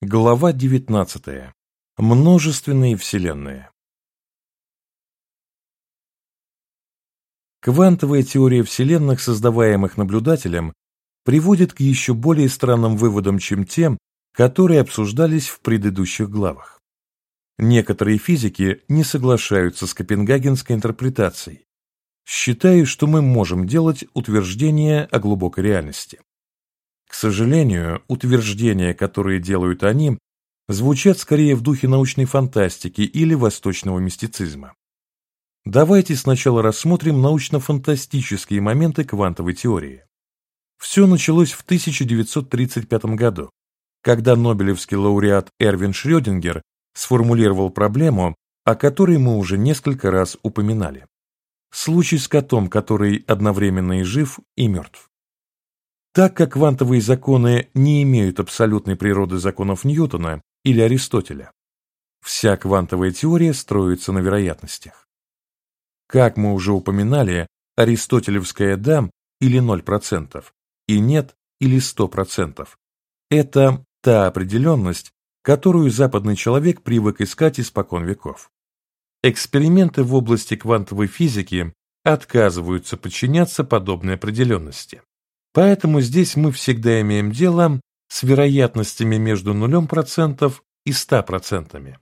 Глава 19. Множественные вселенные. Квантовая теория вселенных, создаваемых наблюдателем, приводит к еще более странным выводам, чем тем, которые обсуждались в предыдущих главах. Некоторые физики не соглашаются с копенгагенской интерпретацией, считая, что мы можем делать утверждения о глубокой реальности. К сожалению, утверждения, которые делают они, звучат скорее в духе научной фантастики или восточного мистицизма. Давайте сначала рассмотрим научно-фантастические моменты квантовой теории. Все началось в 1935 году, когда Нобелевский лауреат Эрвин Шрёдингер сформулировал проблему, о которой мы уже несколько раз упоминали. Случай с котом, который одновременно и жив, и мертв. Так как квантовые законы не имеют абсолютной природы законов Ньютона или Аристотеля, вся квантовая теория строится на вероятностях. Как мы уже упоминали, аристотелевская «да» или 0% и «нет» или 100% – это та определенность, которую западный человек привык искать испокон веков. Эксперименты в области квантовой физики отказываются подчиняться подобной определенности. Поэтому здесь мы всегда имеем дело с вероятностями между 0% и 100%.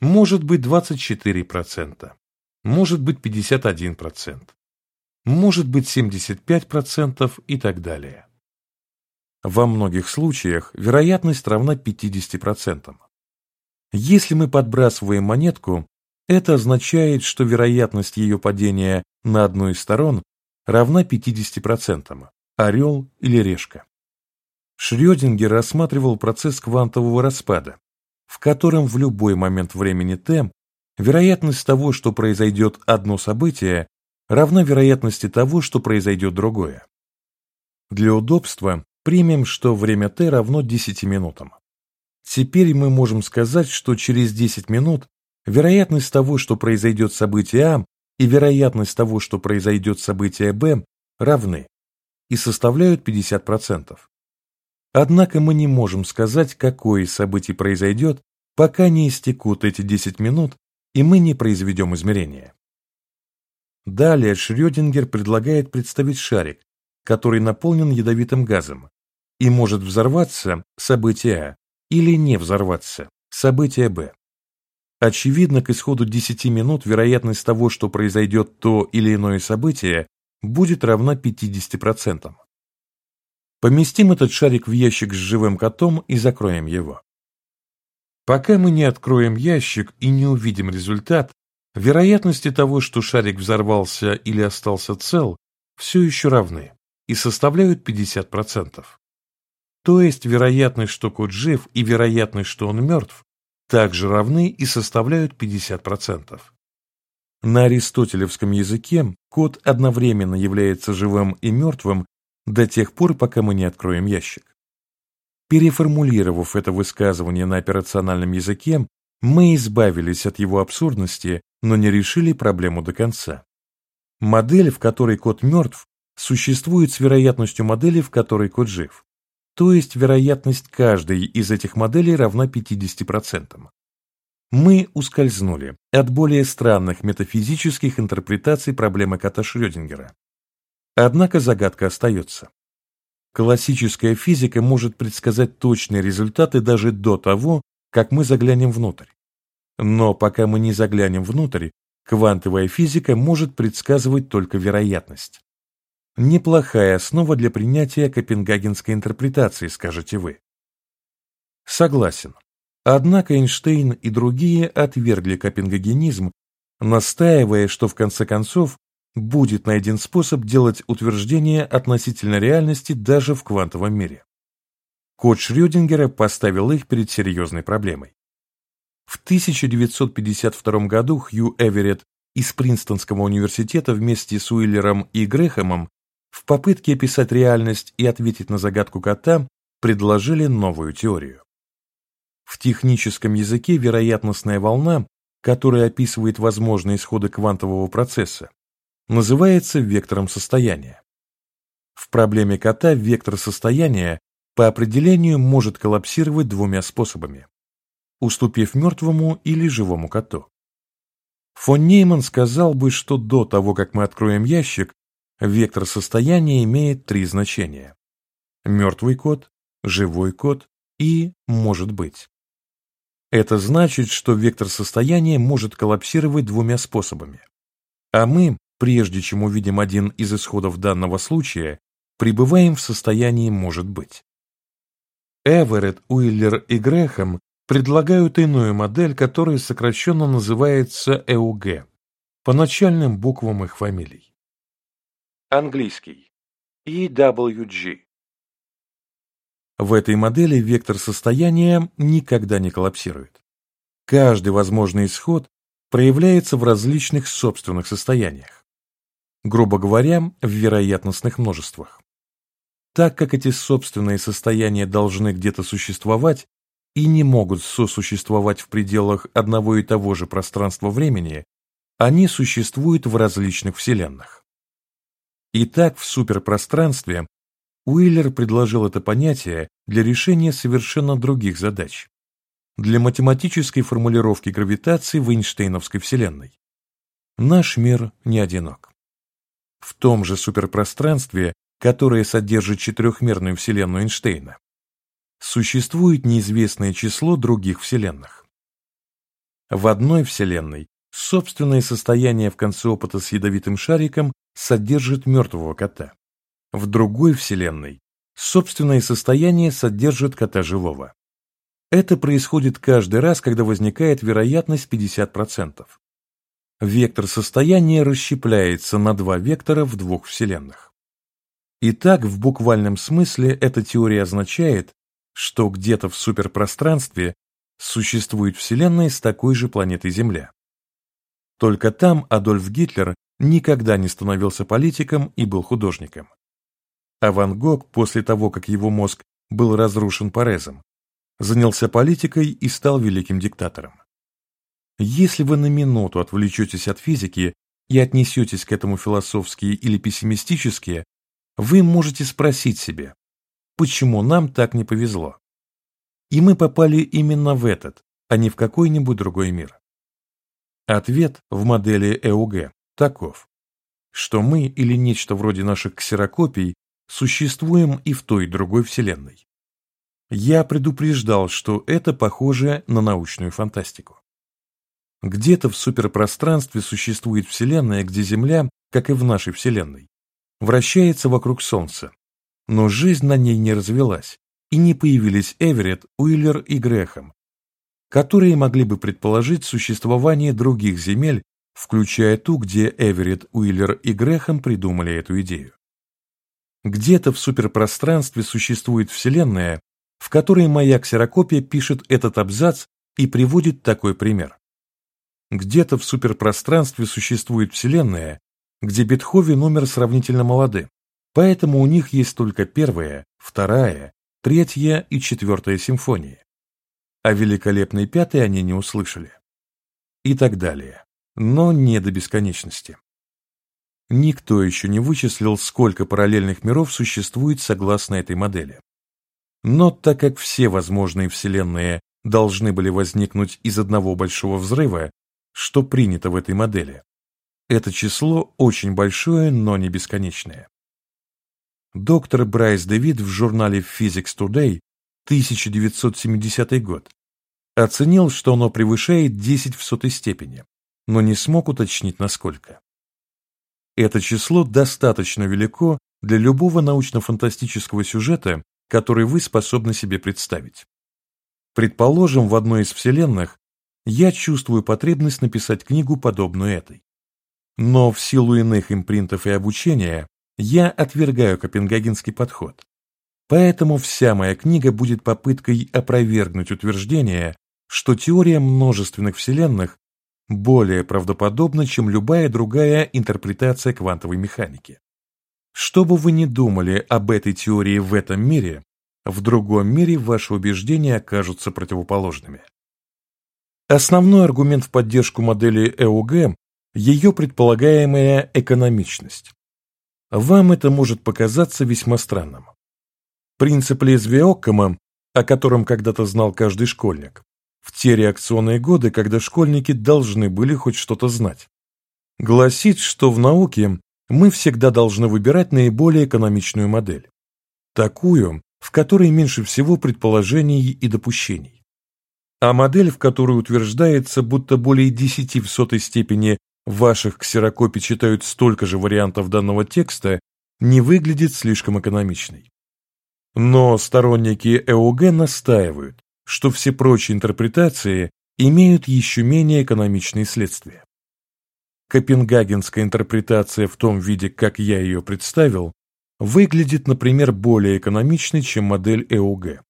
Может быть 24%, может быть 51%, может быть 75% и так далее. Во многих случаях вероятность равна 50%. Если мы подбрасываем монетку, это означает, что вероятность ее падения на одну из сторон равна 50% орел или решка. Шрёдингер рассматривал процесс квантового распада, в котором в любой момент времени t вероятность того, что произойдет одно событие, равна вероятности того, что произойдет другое. Для удобства примем, что время t равно 10 минутам. Теперь мы можем сказать, что через 10 минут вероятность того, что произойдет событие А, и вероятность того, что произойдет событие Б, равны и составляют 50%. Однако мы не можем сказать, какое из событий произойдет, пока не истекут эти 10 минут, и мы не произведем измерения. Далее Шрёдингер предлагает представить шарик, который наполнен ядовитым газом, и может взорваться событие А или не взорваться событие Б. Очевидно, к исходу 10 минут вероятность того, что произойдет то или иное событие, будет равна 50%. Поместим этот шарик в ящик с живым котом и закроем его. Пока мы не откроем ящик и не увидим результат, вероятности того, что шарик взорвался или остался цел, все еще равны и составляют 50%. То есть вероятность, что кот жив и вероятность, что он мертв, также равны и составляют 50%. На аристотелевском языке код одновременно является живым и мертвым до тех пор, пока мы не откроем ящик. Переформулировав это высказывание на операциональном языке, мы избавились от его абсурдности, но не решили проблему до конца. Модель, в которой код мертв, существует с вероятностью модели, в которой код жив. То есть вероятность каждой из этих моделей равна 50% мы ускользнули от более странных метафизических интерпретаций проблемы кота Шрёдингера. Однако загадка остается. Классическая физика может предсказать точные результаты даже до того, как мы заглянем внутрь. Но пока мы не заглянем внутрь, квантовая физика может предсказывать только вероятность. Неплохая основа для принятия копенгагенской интерпретации, скажете вы. Согласен. Однако Эйнштейн и другие отвергли копенгагенизм, настаивая, что в конце концов будет найден способ делать утверждения относительно реальности даже в квантовом мире. Код Шрёдингера поставил их перед серьезной проблемой. В 1952 году Хью Эверетт из Принстонского университета вместе с Уиллером и Грэхэмом в попытке описать реальность и ответить на загадку кота предложили новую теорию. В техническом языке вероятностная волна, которая описывает возможные исходы квантового процесса, называется вектором состояния. В проблеме кота вектор состояния по определению может коллапсировать двумя способами – уступив мертвому или живому коту. Фон Нейман сказал бы, что до того, как мы откроем ящик, вектор состояния имеет три значения – мертвый код, живой код и «может быть». Это значит, что вектор состояния может коллапсировать двумя способами. А мы, прежде чем увидим один из исходов данного случая, пребываем в состоянии «может быть». Эверетт, Уиллер и Грэхэм предлагают иную модель, которая сокращенно называется ЭУГ, по начальным буквам их фамилий. Английский. EWG. В этой модели вектор состояния никогда не коллапсирует. Каждый возможный исход проявляется в различных собственных состояниях. Грубо говоря, в вероятностных множествах. Так как эти собственные состояния должны где-то существовать и не могут сосуществовать в пределах одного и того же пространства-времени, они существуют в различных вселенных. Итак, в суперпространстве Уиллер предложил это понятие для решения совершенно других задач. Для математической формулировки гравитации в Эйнштейновской вселенной. Наш мир не одинок. В том же суперпространстве которое содержит четырехмерную вселенную Эйнштейна, существует неизвестное число других вселенных. В одной вселенной собственное состояние в конце опыта с ядовитым шариком содержит мертвого кота. В другой вселенной собственное состояние содержит кота живого. Это происходит каждый раз, когда возникает вероятность 50%. Вектор состояния расщепляется на два вектора в двух вселенных. Итак, в буквальном смысле эта теория означает, что где-то в суперпространстве существует Вселенная с такой же планетой Земля. Только там Адольф Гитлер никогда не становился политиком и был художником. А Ван Гог, после того, как его мозг был разрушен Парезом, занялся политикой и стал великим диктатором. Если вы на минуту отвлечетесь от физики и отнесетесь к этому философски или пессимистически, вы можете спросить себе, почему нам так не повезло? И мы попали именно в этот, а не в какой-нибудь другой мир. Ответ в модели ЭУГ таков, что мы или нечто вроде наших ксерокопий существуем и в той и другой вселенной. Я предупреждал, что это похоже на научную фантастику. Где-то в суперпространстве существует вселенная, где Земля, как и в нашей вселенной, вращается вокруг Солнца. Но жизнь на ней не развелась, и не появились Эверетт, Уиллер и Грэхэм, которые могли бы предположить существование других земель, включая ту, где Эверетт, Уиллер и Грэхэм придумали эту идею. Где-то в суперпространстве существует Вселенная, в которой моя ксерокопия пишет этот абзац и приводит такой пример. Где-то в суперпространстве существует Вселенная, где Бетховен умер сравнительно молодым, поэтому у них есть только первая, вторая, третья и четвертая симфонии. А великолепной пятой они не услышали. И так далее. Но не до бесконечности. Никто еще не вычислил, сколько параллельных миров существует согласно этой модели. Но так как все возможные вселенные должны были возникнуть из одного большого взрыва, что принято в этой модели, это число очень большое, но не бесконечное. Доктор Брайс Дэвид в журнале Physics Today 1970 год оценил, что оно превышает 10 в сотой степени, но не смог уточнить насколько. Это число достаточно велико для любого научно-фантастического сюжета, который вы способны себе представить. Предположим, в одной из вселенных я чувствую потребность написать книгу, подобную этой. Но в силу иных импринтов и обучения я отвергаю копенгагенский подход. Поэтому вся моя книга будет попыткой опровергнуть утверждение, что теория множественных вселенных более правдоподобна, чем любая другая интерпретация квантовой механики. Что бы вы ни думали об этой теории в этом мире, в другом мире ваши убеждения окажутся противоположными. Основной аргумент в поддержку модели ЭУГ ее предполагаемая экономичность. Вам это может показаться весьма странным. Принцип лезвия Оккама, о котором когда-то знал каждый школьник, в те реакционные годы, когда школьники должны были хоть что-то знать, гласит, что в науке мы всегда должны выбирать наиболее экономичную модель. Такую, в которой меньше всего предположений и допущений. А модель, в которой утверждается, будто более 10 в сотой степени ваших ксерокопий читают столько же вариантов данного текста, не выглядит слишком экономичной. Но сторонники ЭОГ настаивают, что все прочие интерпретации имеют еще менее экономичные следствия. Копенгагенская интерпретация в том виде, как я ее представил, выглядит, например, более экономичной, чем модель ЭОГ.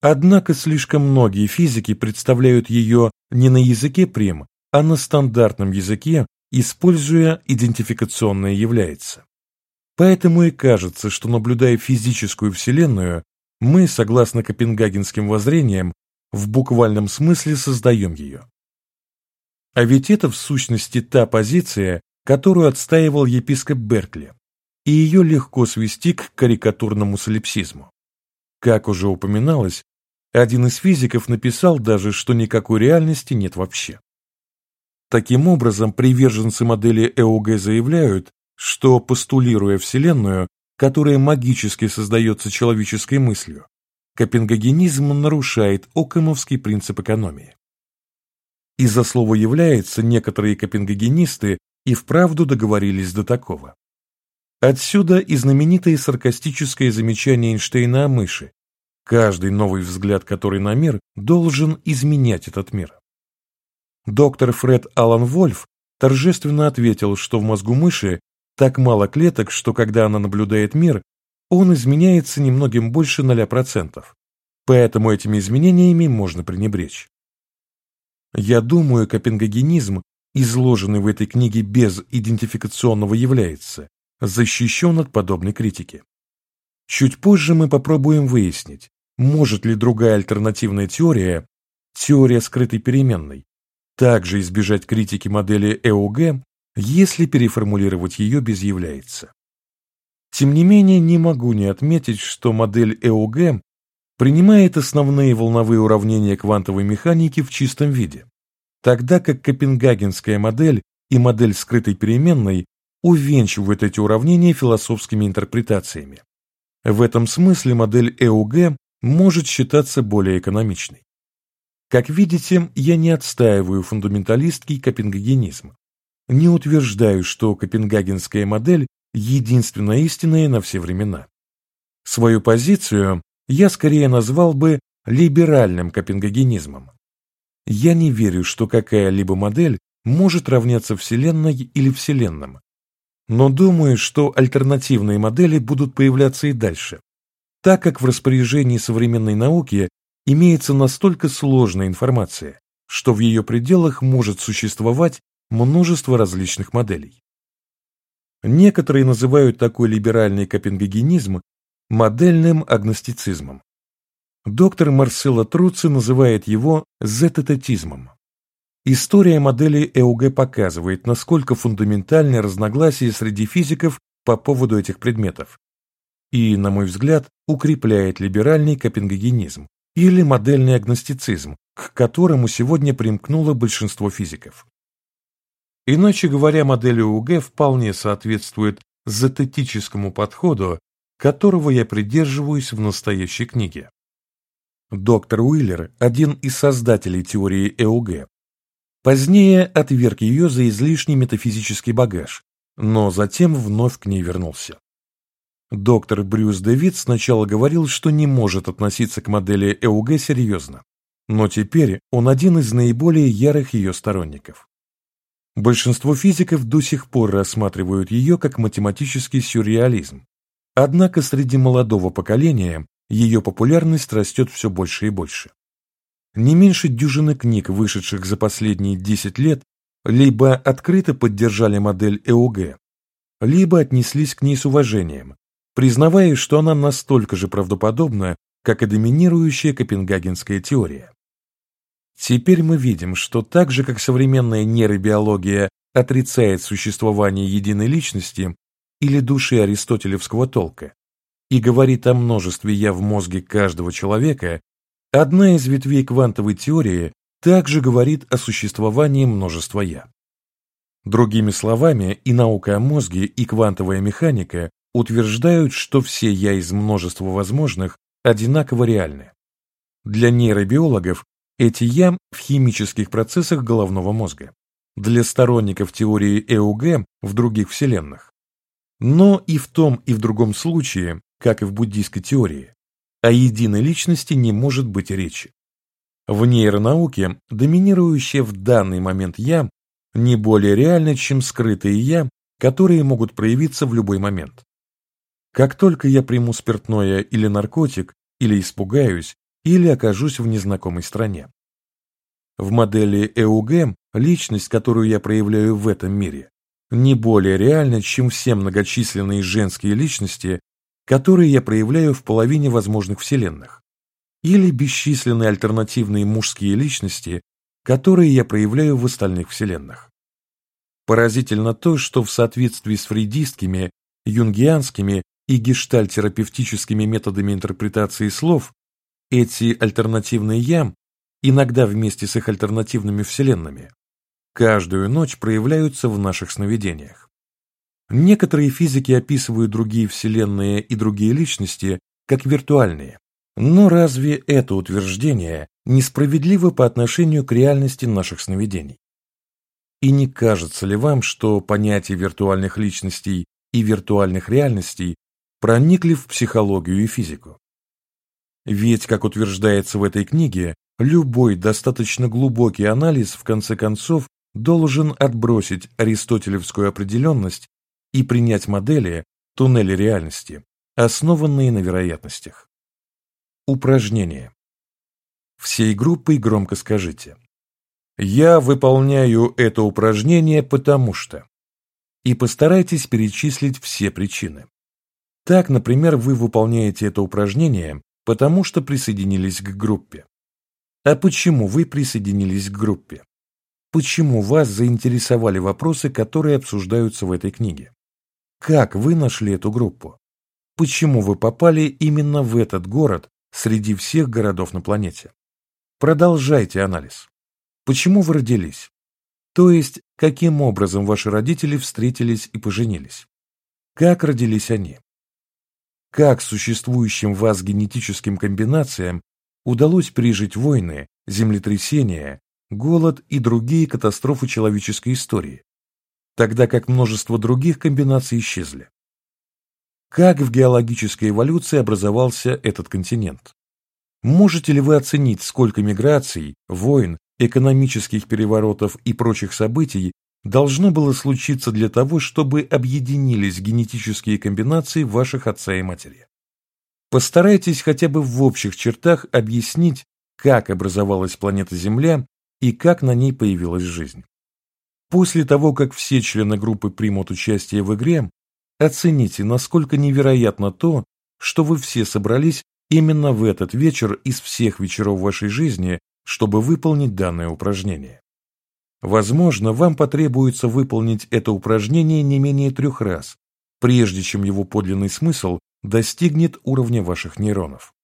Однако слишком многие физики представляют ее не на языке прим, а на стандартном языке, используя идентификационное является. Поэтому и кажется, что наблюдая физическую Вселенную, мы, согласно копенгагенским воззрениям, в буквальном смысле создаем ее. А ведь это в сущности та позиция, которую отстаивал епископ Беркли, и ее легко свести к карикатурному солипсизму. Как уже упоминалось, один из физиков написал даже, что никакой реальности нет вообще. Таким образом, приверженцы модели ЭОГ заявляют, что, постулируя Вселенную, которая магически создается человеческой мыслью, копенгагенизм нарушает окэмовский принцип экономии. Из-за слова «является» некоторые копенгагенисты и вправду договорились до такого. Отсюда и знаменитое саркастическое замечание Эйнштейна о мыши. Каждый новый взгляд, который на мир, должен изменять этот мир. Доктор Фред Алан Вольф торжественно ответил, что в мозгу мыши так мало клеток, что когда она наблюдает мир, он изменяется немногим больше 0%. Поэтому этими изменениями можно пренебречь. Я думаю, копенгагенизм, изложенный в этой книге без идентификационного является, защищен от подобной критики. Чуть позже мы попробуем выяснить, может ли другая альтернативная теория, теория скрытой переменной, также избежать критики модели ЭОГ если переформулировать ее без является. Тем не менее, не могу не отметить, что модель ЭОГ принимает основные волновые уравнения квантовой механики в чистом виде, тогда как копенгагенская модель и модель скрытой переменной увенчивают эти уравнения философскими интерпретациями. В этом смысле модель ЭОГ может считаться более экономичной. Как видите, я не отстаиваю фундаменталистский копенгагенизм, не утверждаю, что копенгагенская модель единственная истинная на все времена. Свою позицию я скорее назвал бы либеральным копенгагенизмом. Я не верю, что какая-либо модель может равняться Вселенной или Вселенным, но думаю, что альтернативные модели будут появляться и дальше, так как в распоряжении современной науки имеется настолько сложная информация, что в ее пределах может существовать множество различных моделей. Некоторые называют такой либеральный копенгагенизм модельным агностицизмом. Доктор Марсело Труци называет его зетететизмом. История модели ЭУГ показывает, насколько фундаментальны разногласия среди физиков по поводу этих предметов и, на мой взгляд, укрепляет либеральный копенгагенизм или модельный агностицизм, к которому сегодня примкнуло большинство физиков. Иначе говоря, модель УГ вполне соответствует зететическому подходу, которого я придерживаюсь в настоящей книге. Доктор Уиллер – один из создателей теории ЭУГ. Позднее отверг ее за излишний метафизический багаж, но затем вновь к ней вернулся. Доктор Брюс Дэвид сначала говорил, что не может относиться к модели ЭУГ серьезно, но теперь он один из наиболее ярых ее сторонников. Большинство физиков до сих пор рассматривают ее как математический сюрреализм. Однако среди молодого поколения ее популярность растет все больше и больше. Не меньше дюжины книг, вышедших за последние 10 лет, либо открыто поддержали модель ЭОГ, либо отнеслись к ней с уважением, признавая, что она настолько же правдоподобна, как и доминирующая копенгагенская теория. Теперь мы видим, что так же, как современная нейробиология отрицает существование единой личности или души аристотелевского толка, и говорит о множестве «я» в мозге каждого человека, одна из ветвей квантовой теории также говорит о существовании множества «я». Другими словами, и наука о мозге, и квантовая механика утверждают, что все «я» из множества возможных одинаково реальны. Для нейробиологов эти «я» в химических процессах головного мозга. Для сторонников теории ЭУГ в других вселенных. Но и в том, и в другом случае, как и в буддийской теории, о единой личности не может быть речи. В нейронауке доминирующее в данный момент «я» не более реально, чем скрытые «я», которые могут проявиться в любой момент. Как только я приму спиртное или наркотик, или испугаюсь, или окажусь в незнакомой стране. В модели ЭУГ личность, которую я проявляю в этом мире, не более реальна, чем все многочисленные женские личности, которые я проявляю в половине возможных вселенных, или бесчисленные альтернативные мужские личности, которые я проявляю в остальных вселенных. Поразительно то, что в соответствии с фрейдистскими, юнгианскими и гештальтерапевтическими методами интерпретации слов, эти альтернативные «я», иногда вместе с их альтернативными вселенными, каждую ночь проявляются в наших сновидениях. Некоторые физики описывают другие вселенные и другие личности как виртуальные, но разве это утверждение несправедливо по отношению к реальности наших сновидений? И не кажется ли вам, что понятие виртуальных личностей и виртуальных реальностей проникли в психологию и физику? Ведь, как утверждается в этой книге, любой достаточно глубокий анализ в конце концов должен отбросить аристотелевскую определенность и принять модели, туннели реальности, основанные на вероятностях. Упражнение. Всей группой громко скажите «Я выполняю это упражнение потому что…» и постарайтесь перечислить все причины. Так, например, вы выполняете это упражнение, потому что присоединились к группе. А почему вы присоединились к группе? Почему вас заинтересовали вопросы, которые обсуждаются в этой книге? Как вы нашли эту группу? Почему вы попали именно в этот город среди всех городов на планете? Продолжайте анализ. Почему вы родились? То есть, каким образом ваши родители встретились и поженились? Как родились они? Как существующим в вас генетическим комбинациям удалось пережить войны, землетрясения, голод и другие катастрофы человеческой истории, тогда как множество других комбинаций исчезли. Как в геологической эволюции образовался этот континент? Можете ли вы оценить, сколько миграций, войн, экономических переворотов и прочих событий должно было случиться для того, чтобы объединились генетические комбинации ваших отца и матери? Постарайтесь хотя бы в общих чертах объяснить, как образовалась планета Земля и как на ней появилась жизнь. После того, как все члены группы примут участие в игре, оцените, насколько невероятно то, что вы все собрались именно в этот вечер из всех вечеров вашей жизни, чтобы выполнить данное упражнение. Возможно, вам потребуется выполнить это упражнение не менее трех раз, прежде чем его подлинный смысл достигнет уровня ваших нейронов.